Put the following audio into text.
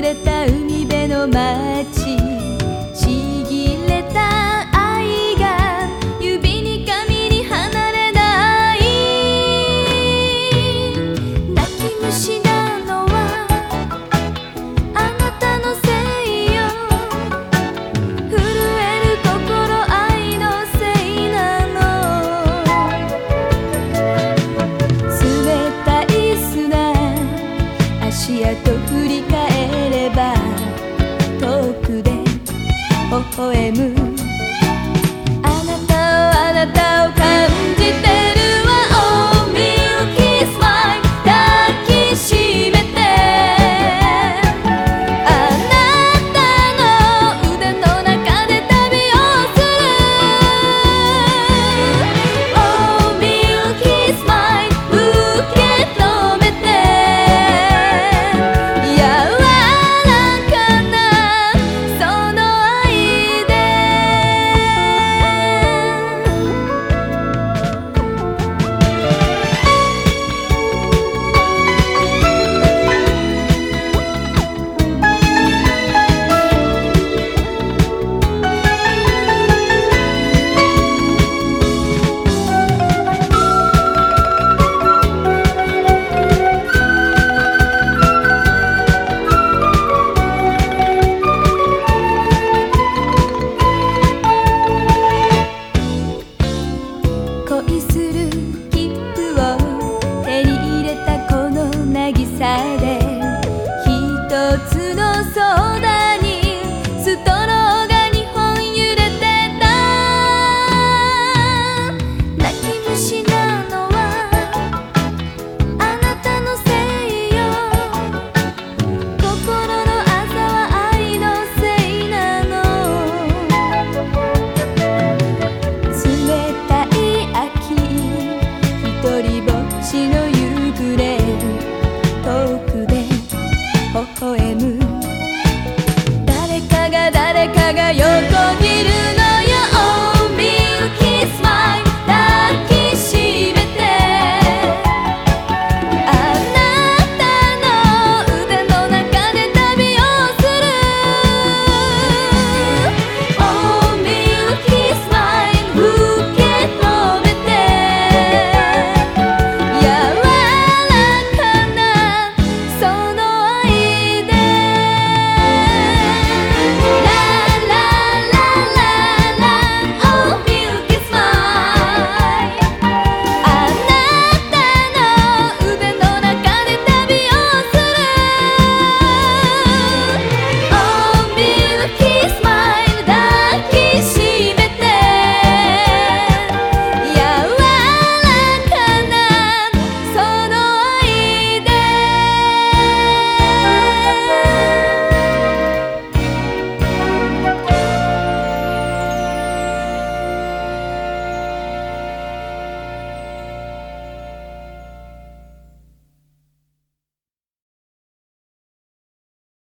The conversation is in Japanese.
れた海辺の街。微笑む